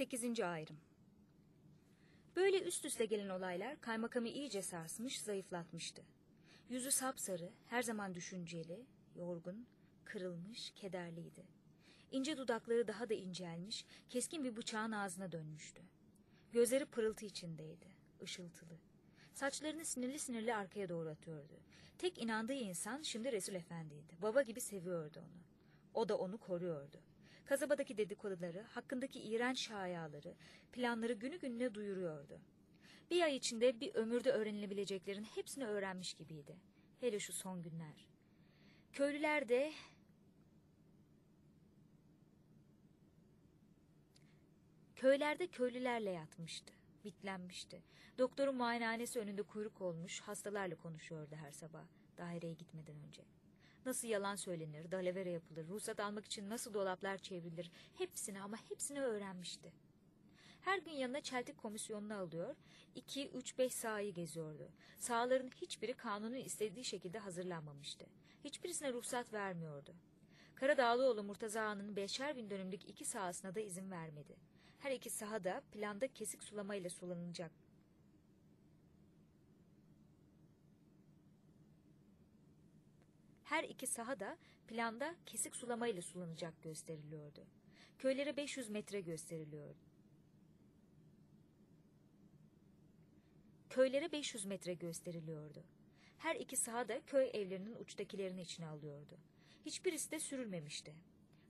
8. ayrım. Böyle üst üste gelen olaylar kaymakamı iyice sarsmış, zayıflatmıştı. Yüzü sapsarı, her zaman düşünceli, yorgun, kırılmış, kederliydi. İnce dudakları daha da incelmiş, keskin bir bıçağın ağzına dönmüştü. Gözleri pırıltı içindeydi, ışıltılı. Saçlarını sinirli sinirli arkaya doğru atıyordu. Tek inandığı insan şimdi Resul Efendi'ydi. Baba gibi seviyordu onu. O da onu koruyordu. Kasabadaki dedikoduları, hakkındaki iğrenç şayaları, planları günü gününe duyuruyordu. Bir ay içinde bir ömürde öğrenilebileceklerin hepsini öğrenmiş gibiydi. Hele şu son günler. Köylüler de Köylerde köylülerle yatmıştı. Bitlenmişti. Doktorun muayenehanesi önünde kuyruk olmuş, hastalarla konuşuyordu her sabah, daireye gitmeden önce. Nasıl yalan söylenir, dalavere yapılır, ruhsat almak için nasıl dolaplar çevrilir, hepsini ama hepsini öğrenmişti. Her gün yanına çeltik komisyonunu alıyor, iki, üç, beş sahayı geziyordu. Sahaların hiçbiri kanunun istediği şekilde hazırlanmamıştı. Hiçbirisine ruhsat vermiyordu. Karadağlıoğlu Murtaza Ağa'nın beşer bin dönümlük iki sahasına da izin vermedi. Her iki saha da planda kesik sulamayla sulanacak. Her iki saha da planda kesik sulamayla sulanacak gösteriliyordu. Köylere 500 metre gösteriliyordu. Köylere 500 metre gösteriliyordu. Her iki saha da köy evlerinin uçtakilerini içine alıyordu. Hiçbirisi de sürülmemişti.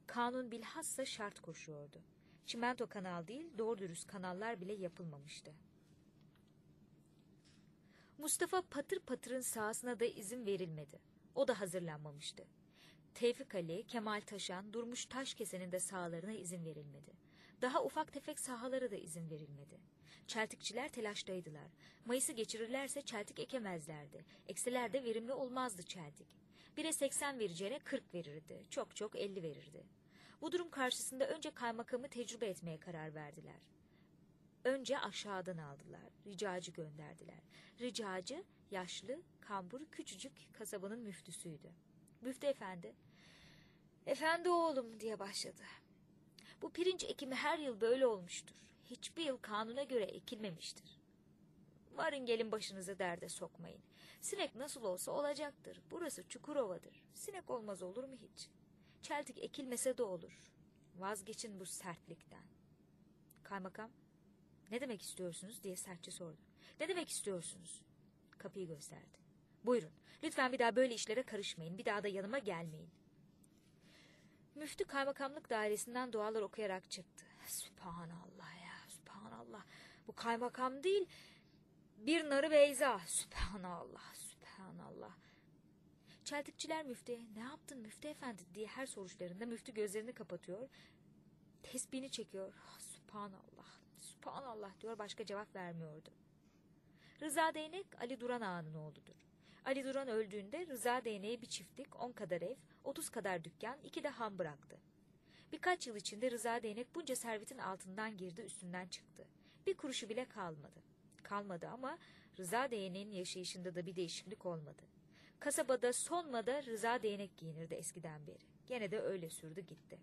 Kanun bilhassa şart koşuyordu. Çimento kanal değil, doğru dürüst kanallar bile yapılmamıştı. Mustafa Patır Patır'ın sahasına da izin verilmedi. O da hazırlanmamıştı. Tevfik Ali, Kemal Taşan, Durmuş Taşkesen'in de sahalarına izin verilmedi. Daha ufak tefek sahalara da izin verilmedi. Çeltikçiler telaştaydılar. Mayıs'ı geçirirlerse çeltik ekemezlerdi. Ekseler de verimli olmazdı çeltik. Bire 80 vereceğine 40 verirdi. Çok çok 50 verirdi. Bu durum karşısında önce kaymakamı tecrübe etmeye karar verdiler. Önce aşağıdan aldılar. Ricacı gönderdiler. Ricacı yaşlı, kambur, küçücük kasabanın müftüsüydü. Müftü efendi, efendi oğlum diye başladı. Bu pirinç ekimi her yıl böyle olmuştur. Hiçbir yıl kanuna göre ekilmemiştir. Varın gelin başınızı derde sokmayın. Sinek nasıl olsa olacaktır. Burası Çukurova'dır. Sinek olmaz olur mu hiç? Çeltik ekilmese de olur. Vazgeçin bu sertlikten. Kaymakam, ne demek istiyorsunuz diye sertçe sordu. Ne demek istiyorsunuz? Kapıyı gösterdi. Buyurun, lütfen bir daha böyle işlere karışmayın. Bir daha da yanıma gelmeyin. Müftü kaymakamlık dairesinden dualar okuyarak çıktı. Sübhanallah ya, sübhanallah. Bu kaymakam değil, bir narı Beyza. Sübhanallah, sübhanallah. Çeltikçiler müftüye ne yaptın müftü efendi diye her soruşlarında müftü gözlerini kapatıyor. Tesbihini çekiyor. Ah, Sübhanallah, Sübhanallah diyor başka cevap vermiyordu. Rıza Değnek Ali Duran Ağa'nın oğludur. Ali Duran öldüğünde Rıza Değnek'e bir çiftlik, on kadar ev, otuz kadar dükkan, iki de han bıraktı. Birkaç yıl içinde Rıza Değnek bunca servetin altından girdi, üstünden çıktı. Bir kuruşu bile kalmadı. Kalmadı ama Rıza Değnek'in yaşayışında da bir değişiklik olmadı. Kasabada sonmada Rıza Değnek giyinirdi eskiden beri. Gene de öyle sürdü gitti.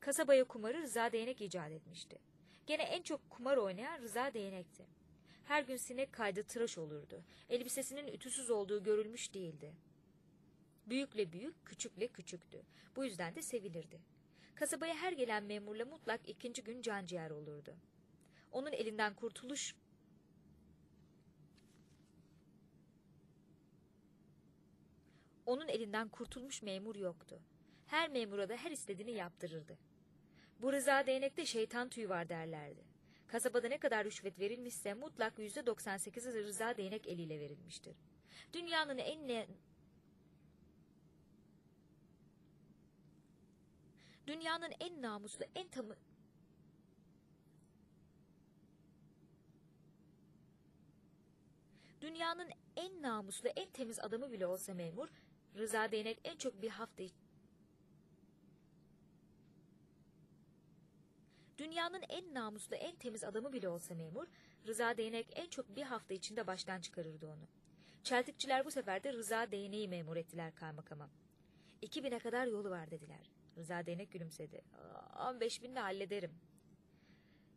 Kasabaya kumarı Rıza Değnek icat etmişti. Gene en çok kumar oynayan Rıza Değnek'ti. Her gün sinek kaydı tıraş olurdu. Elbisesinin ütüsüz olduğu görülmüş değildi. Büyükle büyük, küçükle küçüktü. Bu yüzden de sevilirdi. Kasabaya her gelen memurla mutlak ikinci gün canciğer olurdu. Onun elinden kurtuluş Onun elinden kurtulmuş memur yoktu. Her memura da her istediğini yaptırırdı. Bu rıza değnekte şeytan tüyü var derlerdi. Kasabada ne kadar rüşvet verilmişse mutlak yüzde 98'i rıza değnek eliyle verilmiştir. Dünyanın en ne... Dünyanın en namuslu, en tamı... Dünyanın en namuslu, en temiz adamı bile olsa memur, Rıza Değnek en çok bir hafta Dünyanın en namuslu, en temiz adamı bile olsa memur, Rıza Değnek en çok bir hafta içinde baştan çıkarırdı onu. Çeltikçiler bu sefer de Rıza Değnek'i memur ettiler kaymakama. İki bine kadar yolu var dediler. Rıza Değnek gülümsedi. On beş binle hallederim.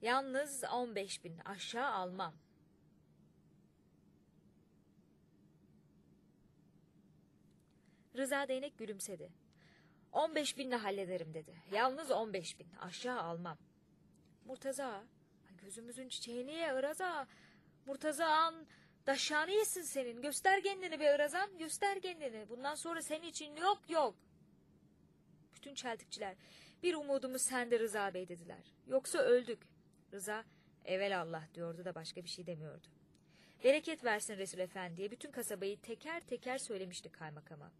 Yalnız 15 bin aşağı almam. Rıza Değnek gülümsedi. 15 binle hallederim dedi. Yalnız 15 bin aşağı almam. Murtaza gözümüzün çiçeğini ye Iraza. Murtaza ağan daşağını yesin senin. Göster kendini be Irazan göster kendini. Bundan sonra senin için yok yok. Bütün çeltikçiler bir umudumuz sende Rıza Bey dediler. Yoksa öldük. Rıza evvel Allah diyordu da başka bir şey demiyordu. Bereket versin Resul Efendi'ye bütün kasabayı teker teker söylemişti kaymakama.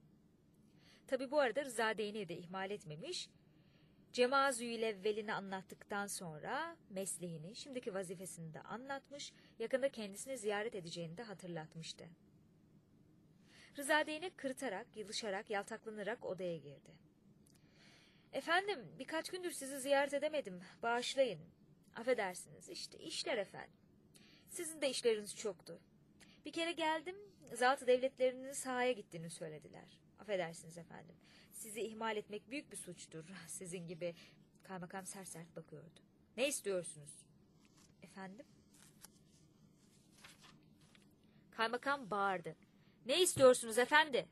Tabi bu arada Rıza Değneği de ihmal etmemiş. Cemazü'yle evvelini anlattıktan sonra mesleğini, şimdiki vazifesini de anlatmış, yakında kendisini ziyaret edeceğini de hatırlatmıştı. Rıza Değnek kırıtarak, yılışarak, yaltaklanarak odaya girdi. Efendim, birkaç gündür sizi ziyaret edemedim. Bağışlayın. Affedersiniz, işte işler efendim. Sizin de işleriniz çoktu. Bir kere geldim, zatı devletlerinin sahaya gittiğini söylediler. Affedersiniz efendim. Sizi ihmal etmek büyük bir suçtur. Sizin gibi kaymakam sert sert bakıyordu. Ne istiyorsunuz? Efendim? Kaymakam bağırdı. Ne istiyorsunuz efendi?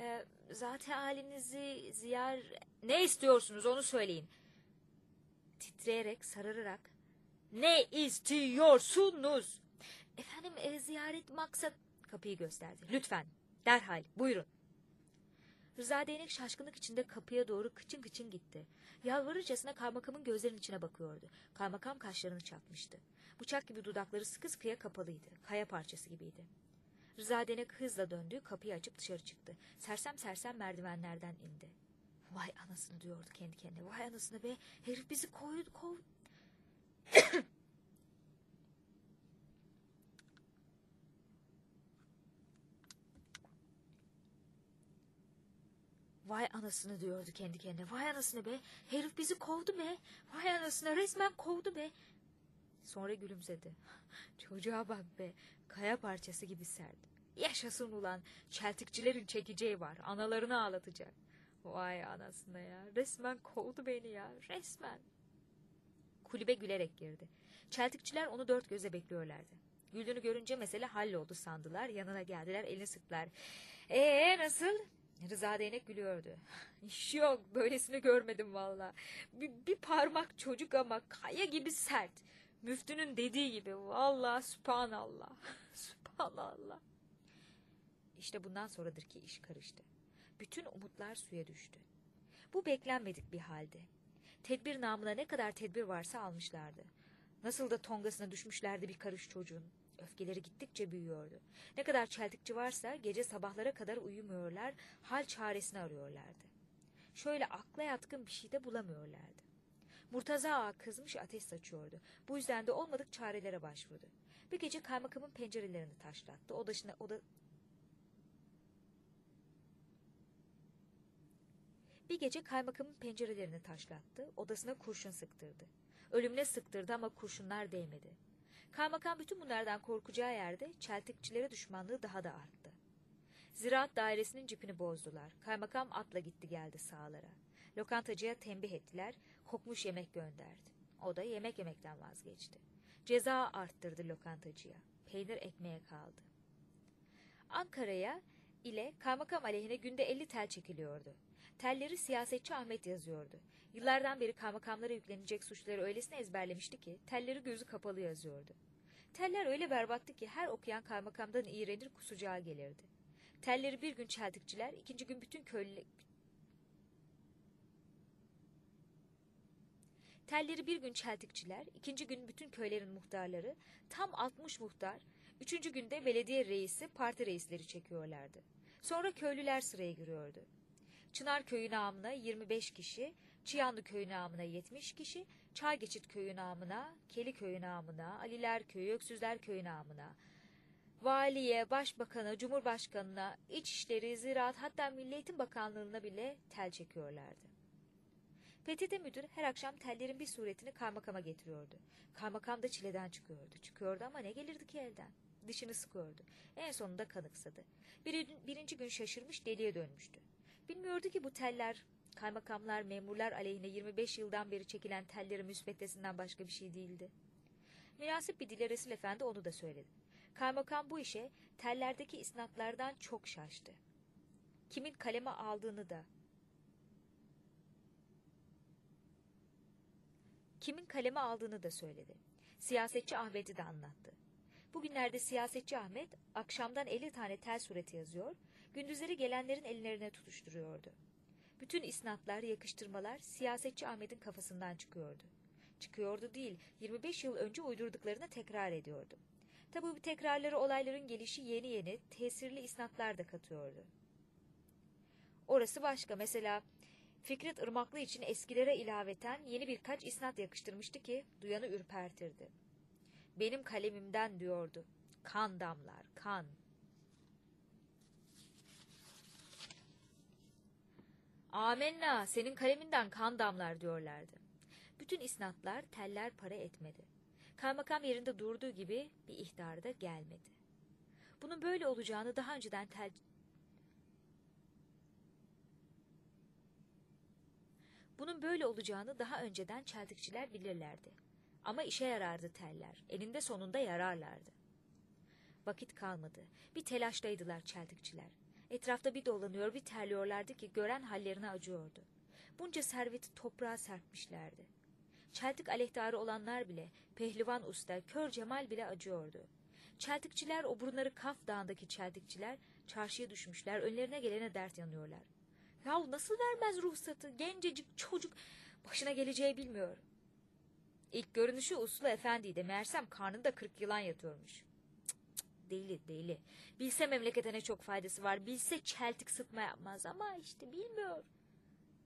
Ee, zaten halinizi ziyar... Ne istiyorsunuz onu söyleyin. Titreyerek, sarararak. Ne istiyorsunuz? Efendim e, ziyaret maksat... Kapıyı gösterdi. Lütfen, derhal, buyurun. Rıza Değnek şaşkınlık içinde kapıya doğru kıçın kıçın gitti. Yalvarırcasına kaymakamın gözlerinin içine bakıyordu. Kaymakam kaşlarını çatmıştı. Bıçak gibi dudakları sıkı sıkıya kapalıydı. Kaya parçası gibiydi. Rıza Değnek hızla döndü, kapıyı açıp dışarı çıktı. Sersem sersem merdivenlerden indi. Vay anasını diyordu kendi kendine. Vay anasını be, herif bizi koydu, kov... Vay anasını diyordu kendi kendine. Vay anasını be. Herif bizi kovdu be. Vay anasını resmen kovdu be. Sonra gülümsedi. Çocuğa bak be. Kaya parçası gibi sert. Yaşasın ulan. Çeltikçilerin çekeceği var. Analarını ağlatacak. Vay anasını ya. Resmen kovdu beni ya. Resmen. Kulübe gülerek girdi. Çeltikçiler onu dört göze bekliyorlardı. Güldüğünü görünce mesele halloldu sandılar. Yanına geldiler elini sıktılar. Ee nasıl? Rıza Değnek gülüyordu. Yok böylesini görmedim valla. Bir, bir parmak çocuk ama kaya gibi sert. Müftünün dediği gibi valla subhanallah. subhanallah. İşte bundan sonradır ki iş karıştı. Bütün umutlar suya düştü. Bu beklenmedik bir halde. Tedbir namına ne kadar tedbir varsa almışlardı. Nasıl da tongasına düşmüşlerdi bir karış çocuğun. Öfkeleri gittikçe büyüyordu. Ne kadar çeltikçi varsa gece sabahlara kadar uyumuyorlar, hal çaresini arıyorlardı. Şöyle akla yatkın bir şey de bulamıyorlardı. Murtaza ağa kızmış ateş saçıyordu. Bu yüzden de olmadık çarelere başvurdu. Bir gece kaymakamın pencerelerini taşlattı. Odasına, oda... Bir gece kaymakamın pencerelerini taşlattı. Odasına kurşun sıktırdı. Ölümüne sıktırdı ama kurşunlar değmedi. Kaymakam bütün bunlardan korkacağı yerde çeltikçilere düşmanlığı daha da arttı. Ziraat dairesinin cipini bozdular. Kaymakam atla gitti geldi sağlara. Lokantacıya tembih ettiler, kokmuş yemek gönderdi. O da yemek yemekten vazgeçti. Ceza arttırdı lokantacıya. Peynir ekmeğe kaldı. Ankara'ya ile kaymakam aleyhine günde 50 tel çekiliyordu. Telleri siyasetçi Ahmet yazıyordu. Yıllardan beri kaymakamlara yüklenecek suçları öylesine ezberlemişti ki telleri gözü kapalı yazıyordu. Teller öyle berbattı ki her okuyan kaymakamdan iğrenir kusacağı gelirdi. Telleri bir gün çeldikçiler, ikinci gün bütün köylü... Telleri bir gün çeltikçiler, ikinci gün bütün köylerin muhtarları, tam 60 muhtar, üçüncü günde belediye reisi, parti reisleri çekiyorlardı. Sonra köylüler sıraya giriyordu. Çınar köyü namına 25 kişi, Çıyanlı köyü namına 70 kişi, Çaygeçit köyü namına, Keli köyü namına, Aliler köyü, Öksüzler köyü namına, Valiye, Başbakan'a, Cumhurbaşkanına, İçişleri, Ziraat hatta Milli Eğitim Bakanlığı'na bile tel çekiyorlardı. PTT müdür her akşam tellerin bir suretini kaymakama getiriyordu. Kaymakam da çileden çıkıyordu. Çıkıyordu ama ne gelirdi ki elden? Dişini sıkıyordu. En sonunda kanıksadı. Bir, birinci gün şaşırmış deliye dönmüştü. Bilmiyordu ki bu teller kaymakamlar, memurlar aleyhine 25 yıldan beri çekilen tellerin müsveddesinden başka bir şey değildi. Münasip bir dile Resul Efendi onu da söyledi. Kaymakam bu işe tellerdeki isnatlardan çok şaştı. Kimin kaleme aldığını da kimin kaleme aldığını da söyledi. Siyasetçi Ahmet'i de anlattı. Bugünlerde siyasetçi Ahmet akşamdan 50 tane tel sureti yazıyor, gündüzleri gelenlerin ellerine tutuşturuyordu. Bütün isnatlar, yakıştırmalar siyasetçi Ahmet'in kafasından çıkıyordu. Çıkıyordu değil, 25 yıl önce uydurduklarını tekrar ediyordu. Tabi bu tekrarları olayların gelişi yeni yeni tesirli isnatlar da katıyordu. Orası başka. Mesela Fikret Irmaklı için eskilere ilaveten yeni birkaç isnat yakıştırmıştı ki duyanı ürpertirdi. Benim kalemimden diyordu. Kan damlar, kan. Amenna, senin kaleminden kan damlar diyorlardı. Bütün isnatlar teller para etmedi. Kaymakam yerinde durduğu gibi bir ihtar da gelmedi. Bunun böyle olacağını daha önceden tel... Bunun böyle olacağını daha önceden çeltikçiler bilirlerdi. Ama işe yarardı teller. Eninde sonunda yararlardı. Vakit kalmadı. Bir telaştaydılar çeltikçiler. Etrafta bir dolanıyor bir terliyorlardı ki gören hallerine acıyordu. Bunca serveti toprağa serpmişlerdi. Çeltik aleyhtarı olanlar bile, pehlivan usta, kör cemal bile acıyordu. Çeltikçiler, o burunları Kaf Dağı'ndaki çeltikçiler çarşıya düşmüşler, önlerine gelene dert yanıyorlar. Yahu nasıl vermez ruhsatı? Gencecik çocuk başına geleceği bilmiyor. İlk görünüşü uslu efendiydi. Meğersem karnında kırk yılan yatıyormuş. Deli deli. Bilse memlekete çok faydası var. Bilse çeltik sıtma yapmaz ama işte bilmiyor.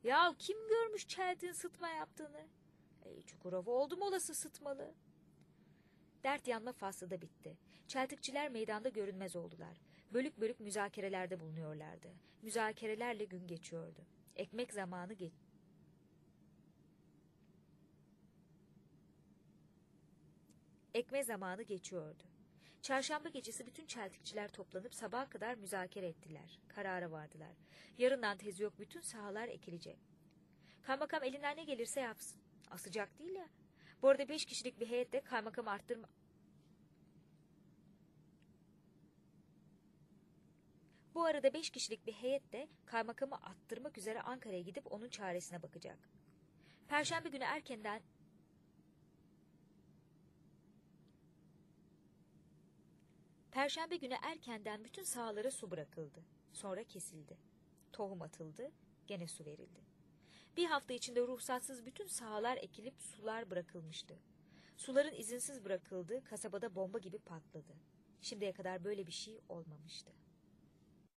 Ya kim görmüş çeltin sıtma yaptığını? E, Çukurova oldu mu olası sıtmalı? Dert yanma faslı da bitti. Çeltikçiler meydanda görünmez oldular. Bölük bölük müzakerelerde bulunuyorlardı. Müzakerelerle gün geçiyordu. Ekmek zamanı geç. Ekme zamanı geçiyordu. Çarşamba gecesi bütün çeltikçiler toplanıp sabaha kadar müzakere ettiler. Karara vardılar. Yarından tezi yok bütün sahalar ekilecek. Kaymakam elinden ne gelirse yapsın. Asacak değil ya. Bu arada beş kişilik bir heyette kaymakam arttırma... Bu arada beş kişilik bir heyet de kaymakamı attırmak üzere Ankara'ya gidip onun çaresine bakacak. Perşembe günü erkenden Perşembe günü erkenden bütün sahalara su bırakıldı. Sonra kesildi. Tohum atıldı, gene su verildi. Bir hafta içinde ruhsatsız bütün sahalar ekilip sular bırakılmıştı. Suların izinsiz bırakıldığı kasabada bomba gibi patladı. Şimdiye kadar böyle bir şey olmamıştı.